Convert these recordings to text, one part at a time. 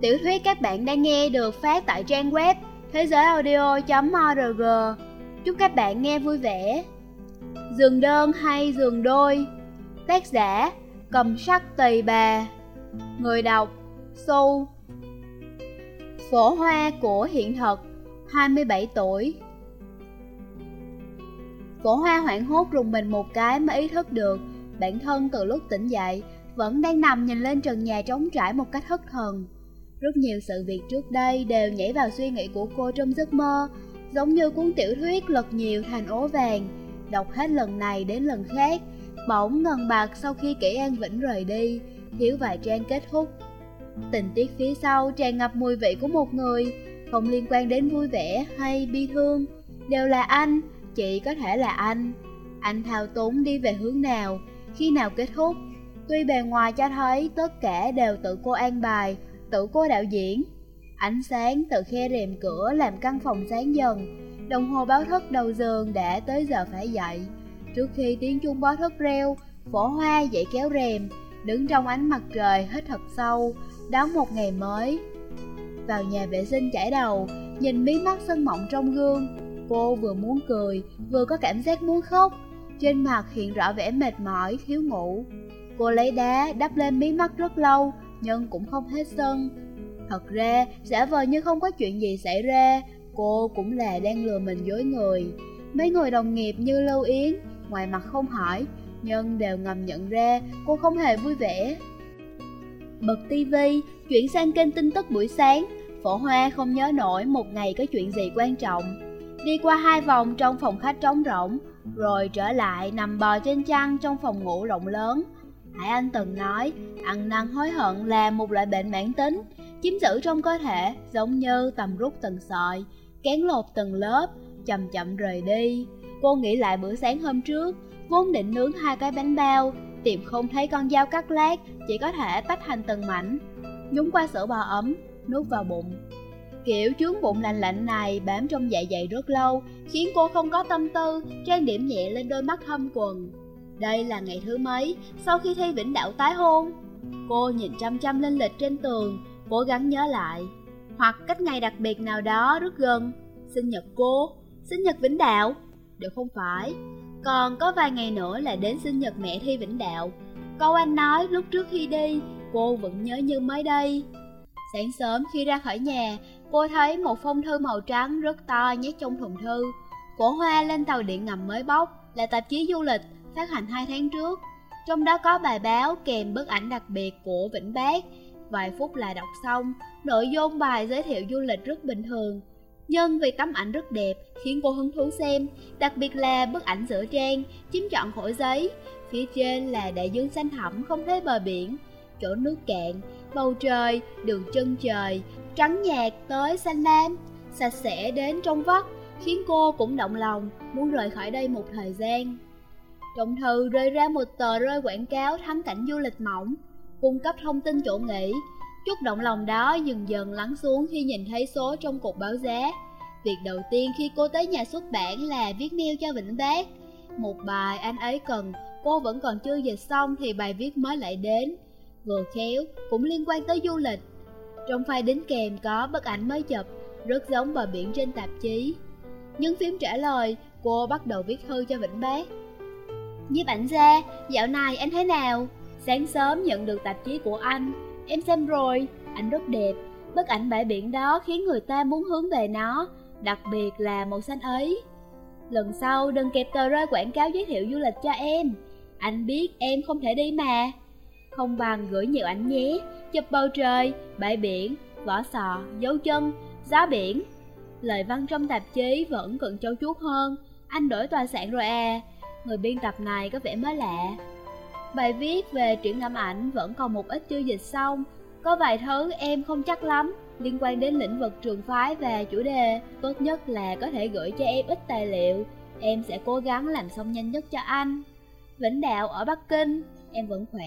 Tiểu thuyết các bạn đang nghe được phát tại trang web thế giới audio.org. Chúc các bạn nghe vui vẻ. Giường đơn hay giường đôi? Tác giả, Cầm sắc tỳ bà. Người đọc Su Phổ hoa của hiện thực 27 tuổi. Phổ hoa hoảng hốt rùng mình một cái mới ý thức được Bản thân từ lúc tỉnh dậy Vẫn đang nằm nhìn lên trần nhà trống trải một cách thất thần. Rất nhiều sự việc trước đây đều nhảy vào suy nghĩ của cô trong giấc mơ Giống như cuốn tiểu thuyết lật nhiều thành ố vàng. Đọc hết lần này đến lần khác Bỗng ngần bạc sau khi kỹ An Vĩnh rời đi. Thiếu vài trang kết thúc. Tình tiết phía sau tràn ngập mùi vị của một người Không liên quan đến vui vẻ hay bi thương. Đều là anh, chỉ có thể là anh. Anh thao túng đi về hướng nào, khi nào kết thúc. Tuy bề ngoài cho thấy tất cả đều tự cô an bài, tự cô đạo diễn. Ánh sáng từ khe rèm cửa làm căn phòng sáng dần. Đồng hồ báo thức đầu giường đã tới giờ phải dậy. Trước khi tiếng chuông báo thức reo Phổ hoa dậy kéo rèm Đứng trong ánh mặt trời hít thật sâu Đón một ngày mới. Vào nhà vệ sinh chải đầu Nhìn mí mắt sân mộng trong gương. Cô vừa muốn cười Vừa có cảm giác muốn khóc. Trên mặt hiện rõ vẻ mệt mỏi, thiếu ngủ. Cô lấy đá đắp lên mí mắt rất lâu nhưng cũng không hết sân. Thật ra, giả vờ như không có chuyện gì xảy ra Cô cũng là đang lừa mình dối người. Mấy người đồng nghiệp như Lưu Yến Ngoài mặt không hỏi Nhưng đều ngầm nhận ra cô không hề vui vẻ. Bật tivi, chuyển sang kênh tin tức buổi sáng. Phổ Hoa không nhớ nổi một ngày có chuyện gì quan trọng. Đi qua hai vòng trong phòng khách trống rỗng Rồi trở lại nằm bò trên chăn trong phòng ngủ rộng lớn. Hải Anh từng nói, Ăn năn hối hận là một loại bệnh mãn tính, Chiếm giữ trong cơ thể giống như tầm rút từng sợi, Kén lột từng lớp, Chậm chậm rời đi. Cô nghĩ lại bữa sáng hôm trước, Vốn định nướng hai cái bánh bao, tìm không thấy con dao cắt lát, Chỉ có thể tách thành từng mảnh. Nhúng qua sữa bò ấm, Nuốt vào bụng. Kiểu chướng bụng lạnh lạnh này bám trong dạ dày rất lâu, Khiến cô không có tâm tư Trang điểm nhẹ lên đôi mắt thâm quần. Đây là ngày thứ mấy Sau khi thi Vĩnh Đạo tái hôn? Cô nhìn chăm chăm lên lịch trên tường, Cố gắng nhớ lại. Hoặc cách ngày đặc biệt nào đó rất gần. Sinh nhật cô, Sinh nhật Vĩnh Đạo. Đều không phải. Còn có vài ngày nữa là đến sinh nhật mẹ Thi Vĩnh Đạo. Câu anh nói lúc trước khi đi, Cô vẫn nhớ như mới đây. Sáng sớm khi ra khỏi nhà, Cô thấy một phong thư màu trắng rất to nhét trong thùng thư. Cổ hoa lên tàu điện ngầm mới bóc Là tạp chí du lịch phát hành 2 tháng trước Trong đó có bài báo kèm bức ảnh đặc biệt của Vĩnh Bác Vài phút là đọc xong Nội dung bài giới thiệu du lịch rất bình thường nhưng vì tấm ảnh rất đẹp khiến cô hứng thú xem, đặc biệt là bức ảnh giữa trang, chiếm trọn khổ giấy. Phía trên là đại dương xanh thẳm không thấy bờ biển, chỗ nước cạn, bầu trời, đường chân trời, trắng nhạt tới xanh lam, sạch sẽ đến trong vắt, khiến cô cũng động lòng, muốn rời khỏi đây một thời gian. Trong thư rơi ra một tờ rơi quảng cáo thắng cảnh du lịch mỏng, cung cấp thông tin chỗ nghỉ, Chút động lòng đó dần dần lắng xuống khi nhìn thấy số trong cục báo giá. Việc đầu tiên khi cô tới nhà xuất bản là viết mail cho Vĩnh Bác. Một bài anh ấy cần, cô vẫn còn chưa dịch xong thì bài viết mới lại đến. Vừa khéo, cũng liên quan tới du lịch. Trong file đính kèm có bức ảnh mới chụp, rất giống bờ biển trên tạp chí. Nhưng phím trả lời, cô bắt đầu viết thư cho Vĩnh Bác. Nhiếp ảnh ra, dạo này anh thế nào? Sáng sớm nhận được tạp chí của anh, Em xem rồi, ảnh rất đẹp. Bức ảnh bãi biển đó khiến người ta muốn hướng về nó Đặc biệt là màu xanh ấy. Lần sau đừng kẹp tờ rơi quảng cáo giới thiệu du lịch cho em. Anh biết em không thể đi mà. Không bằng gửi nhiều ảnh nhé. Chụp bầu trời, bãi biển, vỏ sò, dấu chân, gió biển. Lời văn trong tạp chí vẫn cần châu chuốt hơn. Anh đổi tòa sản rồi à. Người biên tập này có vẻ mới lạ. Bài viết về triển lãm ảnh vẫn còn một ít chưa dịch xong Có vài thứ em không chắc lắm, Liên quan đến lĩnh vực trường phái và chủ đề. Tốt nhất là có thể gửi cho em ít tài liệu. Em sẽ cố gắng làm xong nhanh nhất cho anh. Vĩnh Đạo ở Bắc Kinh, Em vẫn khỏe.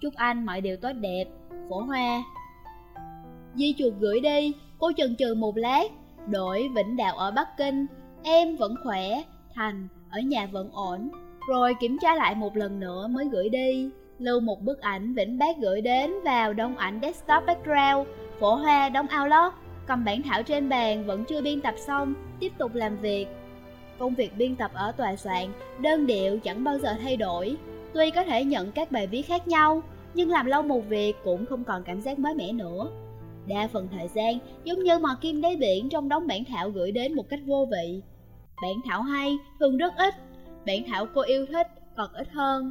Chúc anh mọi điều tốt đẹp. Phổ Hoa. Di chuột gửi đi, Cô chần chừ một lát. Đổi Vĩnh Đạo ở Bắc Kinh, Em vẫn khỏe. Thành ở nhà vẫn ổn rồi kiểm tra lại một lần nữa mới gửi đi Lưu một bức ảnh Vĩnh Bác gửi đến vào đông ảnh desktop background Phổ Hoa đóng ao lót, cầm bản thảo trên bàn vẫn chưa biên tập xong, tiếp tục làm việc. Công việc biên tập ở tòa soạn, đơn điệu chẳng bao giờ thay đổi. Tuy có thể nhận các bài viết khác nhau, nhưng làm lâu một việc cũng không còn cảm giác mới mẻ nữa. Đa phần thời gian giống như mò kim đáy biển trong đống bản thảo gửi đến một cách vô vị. Bản thảo hay thường rất ít, bản thảo cô yêu thích còn ít hơn.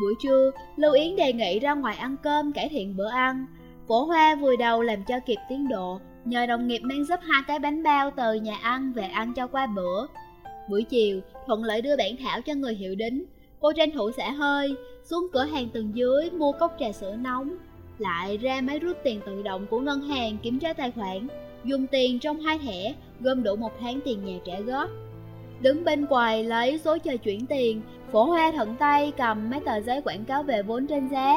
Buổi trưa, Lưu Yến đề nghị ra ngoài ăn cơm cải thiện bữa ăn. Phổ Hoa vùi đầu làm cho kịp tiến độ, nhờ đồng nghiệp mang giúp hai cái bánh bao từ nhà ăn về ăn cho qua bữa. Buổi chiều, Thuận lợi đưa bản thảo cho người hiệu đính. Cô tranh thủ xả hơi, xuống cửa hàng tầng dưới mua cốc trà sữa nóng, lại ra máy rút tiền tự động của ngân hàng kiểm tra tài khoản, dùng tiền trong hai thẻ, gom đủ một tháng tiền nhà trả góp. Đứng bên quầy lấy số chờ chuyển tiền, phổ hoa thận tay cầm mấy tờ giấy quảng cáo về vốn trên giá.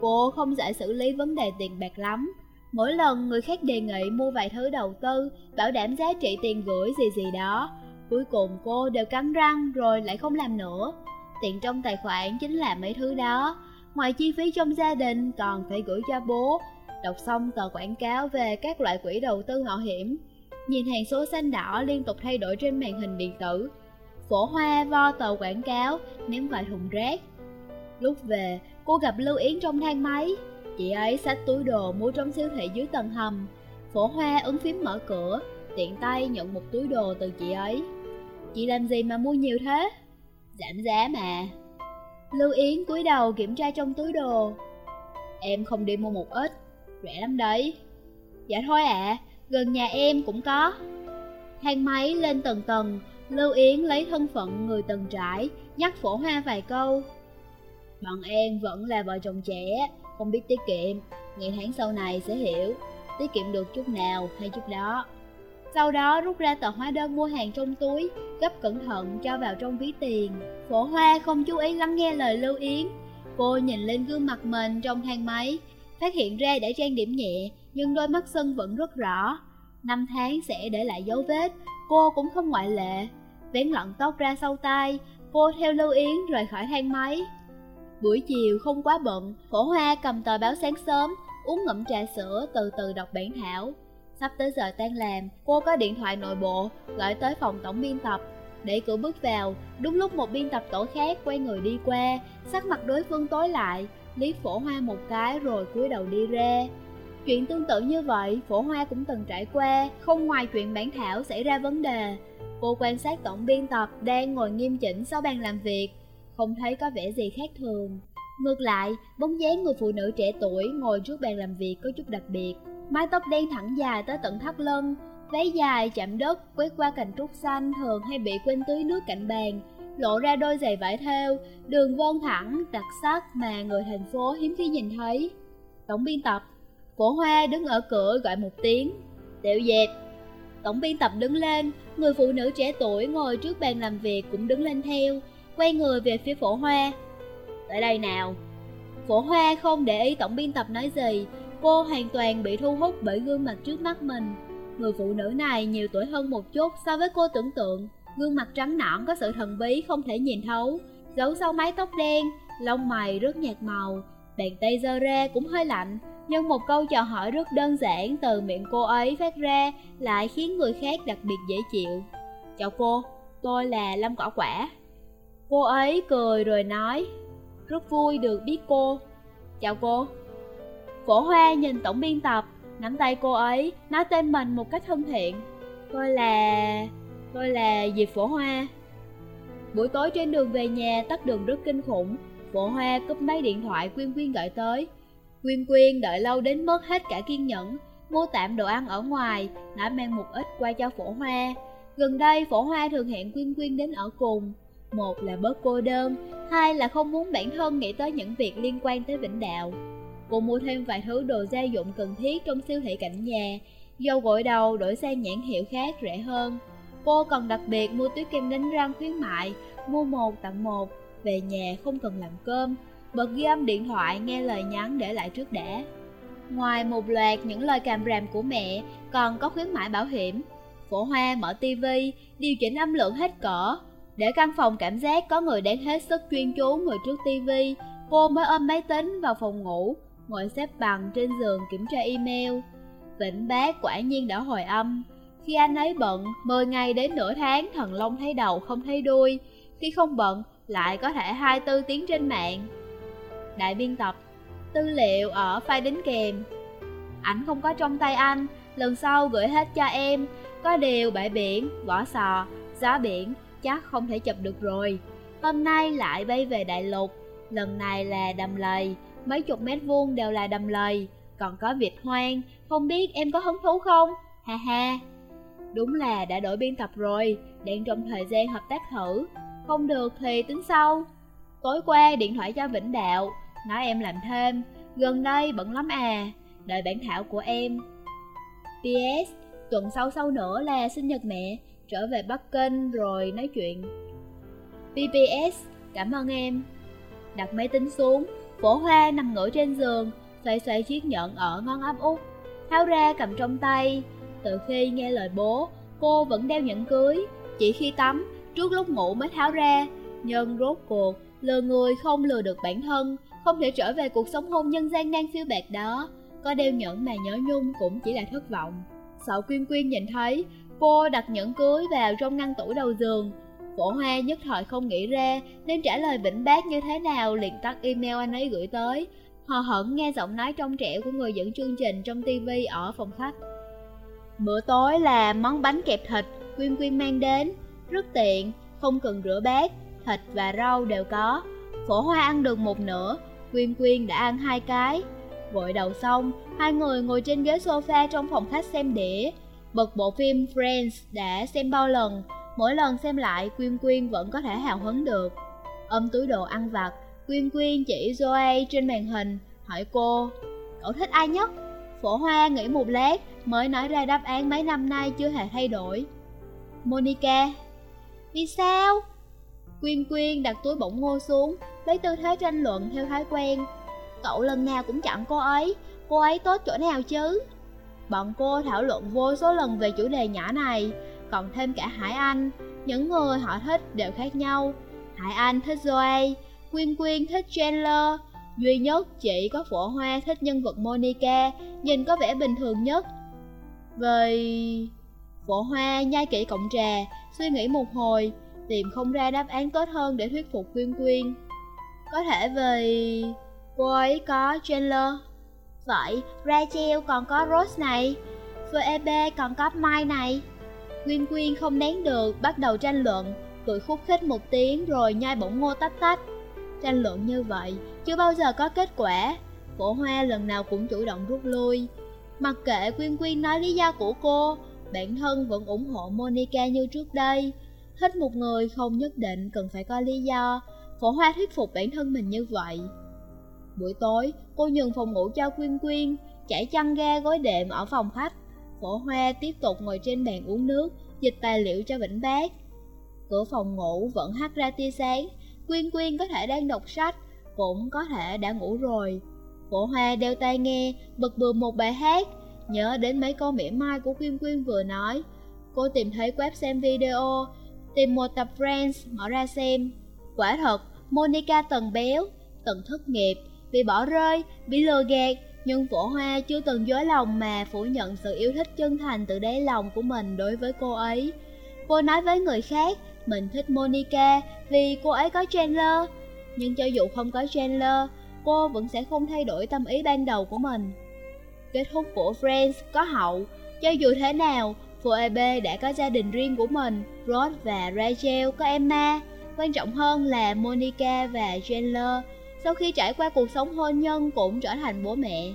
Cô không giải xử lý vấn đề tiền bạc lắm. Mỗi lần người khác đề nghị mua vài thứ đầu tư, bảo đảm giá trị tiền gửi gì gì đó. Cuối cùng cô đều cắn răng rồi lại không làm nữa. Tiền trong tài khoản chính là mấy thứ đó. Ngoài chi phí trong gia đình còn phải gửi cho bố. Đọc xong tờ quảng cáo về các loại quỹ đầu tư mạo hiểm, nhìn hàng số xanh đỏ liên tục thay đổi trên màn hình điện tử. Phổ hoa vo tờ quảng cáo, ném vài thùng rác. Lúc về, cô gặp Lưu Yến trong thang máy. Chị ấy xách túi đồ mua trong siêu thị dưới tầng hầm. Phổ hoa ấn phím mở cửa, tiện tay nhận một túi đồ từ chị ấy. Chị làm gì mà mua nhiều thế? Giảm giá mà. Lưu Yến cúi đầu kiểm tra trong túi đồ. Em không đi mua một ít, rẻ lắm đấy. Dạ thôi ạ, à, gần nhà em cũng có. Thang máy lên tầng tầng, Lưu Yến lấy thân phận người từng trải, nhắc phổ hoa vài câu. Bọn em vẫn là vợ chồng trẻ, không biết tiết kiệm, ngày tháng sau này sẽ hiểu, tiết kiệm được chút nào hay chút đó. Sau đó rút ra tờ hóa đơn mua hàng trong túi, gấp cẩn thận cho vào trong ví tiền. Phổ hoa không chú ý lắng nghe lời Lưu Yến. Cô nhìn lên gương mặt mình trong thang máy, phát hiện ra đã trang điểm nhẹ, nhưng đôi mắt sưng vẫn rất rõ. Năm tháng sẽ để lại dấu vết, cô cũng không ngoại lệ. Vén lọn tóc ra sau tai, cô theo Lưu Yến rời khỏi thang máy. Buổi chiều không quá bận, phổ hoa cầm tờ báo sáng sớm, uống ngụm trà sữa từ từ đọc bản thảo. Sắp tới giờ tan làm, cô có điện thoại nội bộ, gọi tới phòng tổng biên tập. Để cửa bước vào, đúng lúc một biên tập tổ khác quay người đi qua, sắc mặt đối phương tối lại, liếc phổ hoa một cái rồi cúi đầu đi ra. Chuyện tương tự như vậy, phổ hoa cũng từng trải qua, không ngoài chuyện bản thảo xảy ra vấn đề. Cô quan sát tổng biên tập đang ngồi nghiêm chỉnh sau bàn làm việc, không thấy có vẻ gì khác thường. Ngược lại, bóng dáng người phụ nữ trẻ tuổi ngồi trước bàn làm việc có chút đặc biệt. Mái tóc đen thẳng dài tới tận thắt lưng, váy dài chạm đất quét qua cành trúc xanh thường hay bị quên tưới nước cạnh bàn, lộ ra đôi giày vải thêu, đường vân thẳng, đặc sắc mà người thành phố hiếm khi nhìn thấy. Tổng biên tập, phổ hoa đứng ở cửa gọi một tiếng, tiểu dẹp. Tổng biên tập đứng lên, người phụ nữ trẻ tuổi ngồi trước bàn làm việc cũng đứng lên theo, quay người về phía phổ hoa. Tới đây nào. Phổ hoa không để ý tổng biên tập nói gì, Cô hoàn toàn bị thu hút bởi gương mặt trước mắt mình. Người phụ nữ này nhiều tuổi hơn một chút so với cô tưởng tượng. Gương mặt trắng nõn có sự thần bí không thể nhìn thấu, giấu sau mái tóc đen, lông mày rất nhạt màu, bàn tay giơ ra cũng hơi lạnh. Nhưng một câu chào hỏi rất đơn giản từ miệng cô ấy phát ra lại khiến người khác đặc biệt dễ chịu. Chào cô, tôi là Lâm Cỏ Quả. Cô ấy cười rồi nói, rất vui được biết cô. Chào cô. Phổ Hoa nhìn tổng biên tập, nắm tay cô ấy, nói tên mình một cách thân thiện. Tôi là... tôi là Diệp Phổ Hoa. Buổi tối trên đường về nhà tắt đường rất kinh khủng, Phổ Hoa cúp máy điện thoại Quyên Quyên gọi tới. Quyên Quyên đợi lâu đến mất hết cả kiên nhẫn, mua tạm đồ ăn ở ngoài, đã mang một ít qua cho Phổ Hoa. Gần đây Phổ Hoa thường hẹn Quyên Quyên đến ở cùng. Một là bớt cô đơn, hai là không muốn bản thân nghĩ tới những việc liên quan tới Vĩnh Đạo. Cô mua thêm vài thứ đồ gia dụng cần thiết trong siêu thị cạnh nhà, dầu gội đầu đổi sang nhãn hiệu khác rẻ hơn. Cô còn đặc biệt mua túi kem đánh răng khuyến mại, mua một tặng một, về nhà không cần làm cơm, bật ghi âm điện thoại nghe lời nhắn để lại trước đã. Ngoài một loạt những lời càm ràm của mẹ, còn có khuyến mại bảo hiểm. Phổ hoa mở tivi, điều chỉnh âm lượng hết cỡ, để căn phòng cảm giác có người đang hết sức chuyên chú người trước tivi, cô mới ôm máy tính vào phòng ngủ, ngồi xếp bằng trên giường kiểm tra email. Vĩnh Bác quả nhiên đã hồi âm. Khi anh ấy bận, 10 ngày đến nửa tháng thần long thấy đầu không thấy đuôi. Khi không bận, lại có thể 24 tiếng trên mạng. Đại biên tập, tư liệu ở file đính kèm. Ảnh không có trong tay anh, lần sau gửi hết cho em. Có điều bãi biển, vỏ sò, gió biển, chắc không thể chụp được rồi. Hôm nay lại bay về đại lục, lần này là đầm lầy, mấy chục mét vuông đều là đầm lầy, còn có vịt hoang, không biết em có hứng thú không? Ha ha. Đúng là đã đổi biên tập rồi, đang trong thời gian hợp tác thử, không được thì tính sau. Tối qua điện thoại cho Vĩnh Đạo, nói em làm thêm, gần đây bận lắm à, đợi bản thảo của em. PS, tuần sau sau nữa là sinh nhật mẹ, trở về Bắc Kinh rồi nói chuyện. PPS, cảm ơn em. Đặt máy tính xuống, phổ hoa nằm ngửa trên giường, xoay xoay chiếc nhẫn ở ngón áp út, tháo ra cầm trong tay. Từ khi nghe lời bố, cô vẫn đeo nhẫn cưới, chỉ khi tắm, trước lúc ngủ mới tháo ra. Nhưng rốt cuộc, lừa người không lừa được bản thân, không thể trở về cuộc sống hôn nhân gian nan phiêu bạc đó. Có đeo nhẫn mà nhớ nhung cũng chỉ là thất vọng. Sợ Quyên Quyên nhìn thấy, cô đặt nhẫn cưới vào trong ngăn tủ đầu giường. Phổ Hoa nhất thời không nghĩ ra nên trả lời vĩnh bác như thế nào liền tắt email anh ấy gửi tới. Họ hận nghe giọng nói trong trẻo của người dẫn chương trình trong tivi ở phòng khách. Bữa tối là món bánh kẹp thịt Quyên Quyên mang đến, rất tiện, không cần rửa bát, thịt và rau đều có. Phổ Hoa ăn được một nửa, Quyên Quyên đã ăn hai cái. Gội đầu xong, hai người ngồi trên ghế sofa trong phòng khách xem đĩa. Bật bộ phim Friends đã xem bao lần, mỗi lần xem lại Quyên Quyên vẫn có thể hào hứng được. Ôm túi đồ ăn vặt, Quyên Quyên chỉ Zoe trên màn hình, hỏi cô, cậu thích ai nhất? Phổ Hoa nghĩ một lát mới nói ra đáp án mấy năm nay chưa hề thay đổi. Monica. Vì sao? Quyên Quyên đặt túi bỗng ngô xuống, lấy tư thế tranh luận theo thói quen. Cậu lần nào cũng chặn cô ấy, cô ấy tốt chỗ nào chứ? Bọn cô thảo luận vô số lần về chủ đề nhỏ này, còn thêm cả Hải Anh. Những người họ thích đều khác nhau. Hải Anh thích Zoe, Quyên Quyên thích Chandler. Duy nhất chỉ có phổ hoa thích nhân vật Monica, nhìn có vẻ bình thường nhất. Về... Phổ hoa nhai kỹ cọng trà, suy nghĩ một hồi, tìm không ra đáp án tốt hơn để thuyết phục Quyên Quyên. Có thể về... Cô ấy có Chandler Vậy Rachel còn có Rose này VEB còn có Mai này Quyên Quyên không nén được bắt đầu tranh luận. Cười khúc khích một tiếng rồi nhai bổng ngô tách tách. Tranh luận như vậy chưa bao giờ có kết quả. Cổ Hoa lần nào cũng chủ động rút lui. Mặc kệ Quyên Quyên nói lý do của cô Bản thân vẫn ủng hộ Monica như trước đây. Thích một người không nhất định cần phải có lý do. Cổ Hoa thuyết phục bản thân mình như vậy. Buổi tối, cô nhường phòng ngủ cho Quyên Quyên, chảy chăn ga gối đệm ở phòng khách. Phổ Hoa tiếp tục ngồi trên bàn uống nước, dịch tài liệu cho Vĩnh Bác. Cửa phòng ngủ vẫn hắt ra tia sáng, Quyên Quyên có thể đang đọc sách, cũng có thể đã ngủ rồi. Phổ Hoa đeo tai nghe, bật bừa một bài hát, nhớ đến mấy câu mỉa mai của Quyên Quyên vừa nói. Cô tìm thấy web xem video, tìm một tập Friends mở ra xem. Quả thật, Monica tần béo, tần thất nghiệp, bị bỏ rơi, bị lừa gạt, nhưng phổ hoa chưa từng dối lòng mà phủ nhận sự yêu thích chân thành từ đáy lòng của mình đối với cô ấy. Cô nói với người khác, mình thích Monica vì cô ấy có Chandler, nhưng cho dù không có Chandler, cô vẫn sẽ không thay đổi tâm ý ban đầu của mình. Kết thúc của Friends có hậu, cho dù thế nào, Phoebe đã có gia đình riêng của mình, Ross và Rachel có Emma, quan trọng hơn là Monica và Chandler sau khi trải qua cuộc sống hôn nhân cũng trở thành bố mẹ.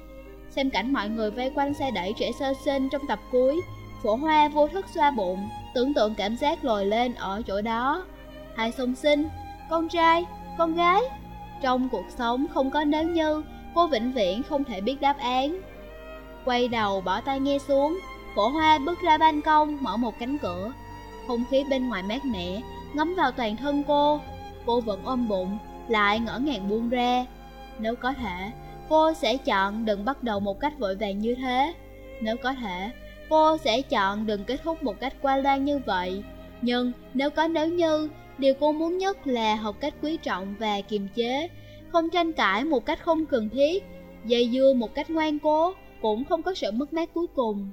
Xem cảnh mọi người vây quanh xe đẩy trẻ sơ sinh trong tập cuối, phổ hoa vô thức xoa bụng, tưởng tượng cảm giác lồi lên ở chỗ đó. Hai song sinh, con trai, con gái. Trong cuộc sống không có nếu như, cô vĩnh viễn không thể biết đáp án. Quay đầu bỏ tay nghe xuống, phổ hoa bước ra ban công mở một cánh cửa. Không khí bên ngoài mát mẻ, ngấm vào toàn thân cô. Cô vẫn ôm bụng, lại ngỡ ngàng buông ra. Nếu có thể, cô sẽ chọn đừng bắt đầu một cách vội vàng như thế. Nếu có thể, cô sẽ chọn đừng kết thúc một cách qua loa như vậy. Nhưng nếu có nếu như, điều cô muốn nhất là học cách quý trọng và kiềm chế, không tranh cãi một cách không cần thiết. Dây dưa một cách ngoan cố, cũng không có sự mất mát cuối cùng.